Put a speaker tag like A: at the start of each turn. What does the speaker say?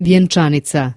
A: Vjenčanica.